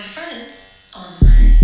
my friend online.